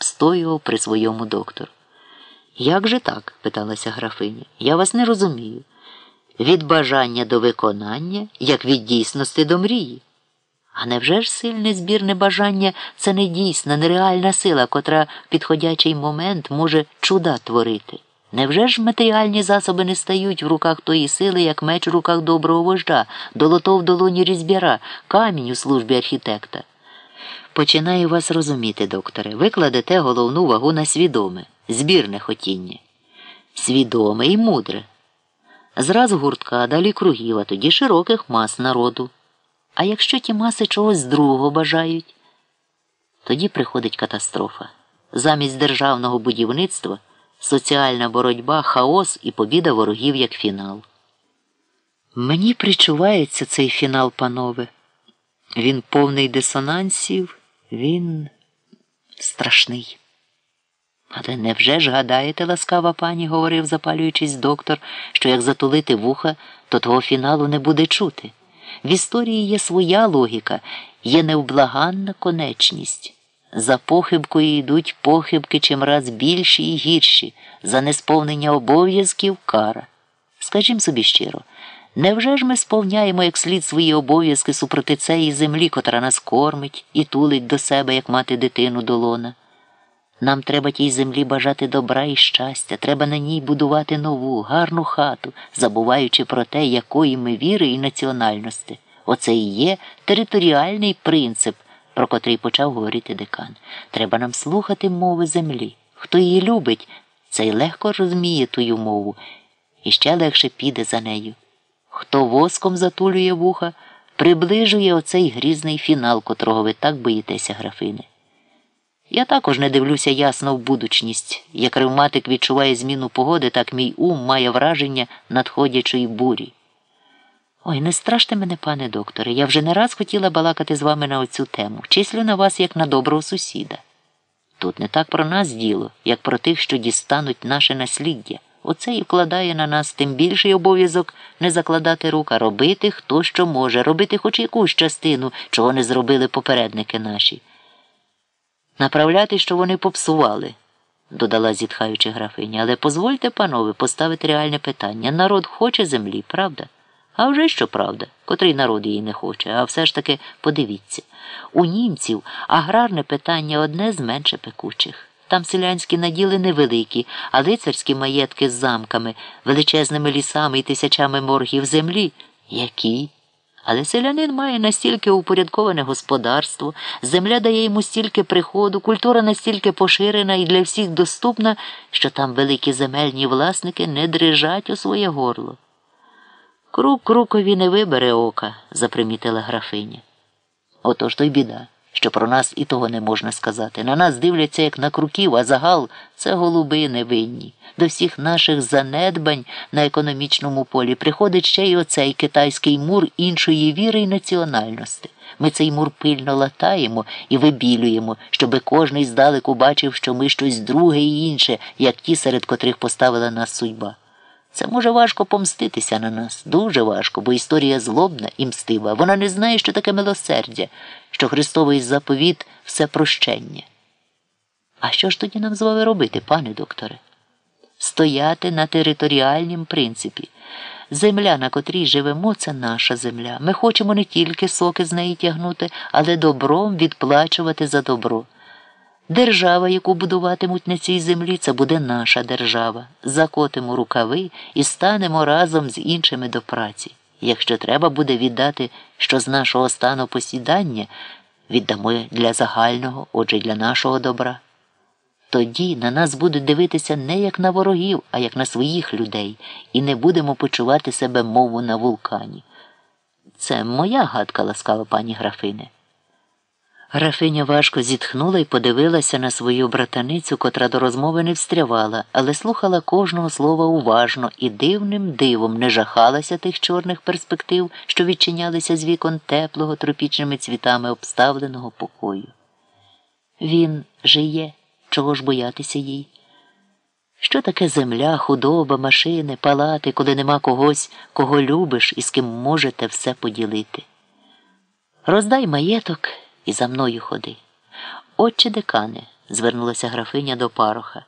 обстоював при своєму доктору. Як же так? питалася графиня. Я вас не розумію. Від бажання до виконання, як від дійсності до мрії. А невже ж сильне збірне бажання це не дійсна, нереальна сила, котра в підходячий момент може чуда творити? Невже ж матеріальні засоби не стають в руках тої сили, як меч в руках доброго вождя, долото в долоні різьбяра, камінь у службі архітекта? Починаю вас розуміти, докторе. Ви кладете головну вагу на свідоме, збірне хотіння. Свідоме і мудре. Зразу гуртка, далі кругів, а тоді широких мас народу. А якщо ті маси чогось другого бажають, тоді приходить катастрофа. Замість державного будівництва соціальна боротьба, хаос і побіда ворогів як фінал. Мені причувається цей фінал, панове. Він повний дисонансів, він страшний. Але невже ж гадаєте, ласкава пані, говорив, запалюючись доктор, що як затулити вуха, то того фіналу не буде чути. В історії є своя логіка, є невблаганна конечність. За похибкою йдуть похибки чимраз більші і гірші, за несповнення обов'язків кара. Скажімо собі щиро, невже ж ми сповняємо як слід свої обов'язки супроти цієї землі, котра нас кормить і тулить до себе, як мати дитину долона? Нам треба тій землі бажати добра і щастя, треба на ній будувати нову, гарну хату, забуваючи про те, якої ми віри і національності. Оце і є територіальний принцип, про котрий почав говорити декан. Треба нам слухати мови землі. Хто її любить, цей легко розуміє тую мову і ще легше піде за нею. Хто воском затулює вуха, приближує оцей грізний фінал, котрого ви так боїтеся, графини. Я також не дивлюся ясно в будучність. Як ревматик відчуває зміну погоди, так мій ум має враження надходячої бурі. Ой, не страште мене, пане докторе, я вже не раз хотіла балакати з вами на оцю тему. Числю на вас як на доброго сусіда. Тут не так про нас діло, як про тих, що дістануть наше насліддя. Оце і вкладає на нас тим більший обов'язок не закладати рук, а робити хто що може, робити хоч якусь частину, чого не зробили попередники наші. Направляти, що вони попсували, додала зітхаючи графиня, але позвольте, панове, поставити реальне питання. Народ хоче землі, правда? А вже що правда, котрий народ її не хоче, а все ж таки подивіться. У німців аграрне питання одне з менше пекучих. Там селянські наділи невеликі, а лицарські маєтки з замками, величезними лісами і тисячами моргів землі. Які? Але селянин має настільки упорядковане господарство, земля дає йому стільки приходу, культура настільки поширена і для всіх доступна, що там великі земельні власники не дрижать у своє горло. Крук крукові не вибере ока, запримітила графиня. Отож то й біда, що про нас і того не можна сказати. На нас дивляться, як на круків, а загал це голуби невинні. До всіх наших занедбань на економічному полі приходить ще й оцей китайський мур іншої віри і національності. Ми цей мур пильно латаємо і вибілюємо, щоби кожний здалеку бачив, що ми щось друге і інше, як ті, серед котрих поставила нас судьба. Це може важко помститися на нас, дуже важко, бо історія злобна і мстива. Вона не знає, що таке милосердя, що Христовий заповіт все прощення. А що ж тоді нам з вами робити, пане докторе? Стояти на територіальнім принципі. Земля, на котрій живемо, це наша земля. Ми хочемо не тільки соки з неї тягнути, але добром відплачувати за добро. Держава, яку будуватимуть на цій землі, це буде наша держава. Закотимо рукави і станемо разом з іншими до праці. Якщо треба буде віддати, що з нашого стану посідання, віддамо для загального, отже, для нашого добра. Тоді на нас будуть дивитися не як на ворогів, а як на своїх людей, і не будемо почувати себе мову на вулкані. Це моя гадка, ласкава пані графине. Графиня важко зітхнула і подивилася на свою братаницю, котра до розмови не встрявала, але слухала кожного слова уважно і дивним дивом не жахалася тих чорних перспектив, що відчинялися з вікон теплого тропічними цвітами обставленого покою. Він жиє, чого ж боятися їй? Що таке земля, худоба, машини, палати, коли нема когось, кого любиш і з ким можете все поділити? Роздай маєток і за мною ходи. Отче декане, звернулася графиня до пароха.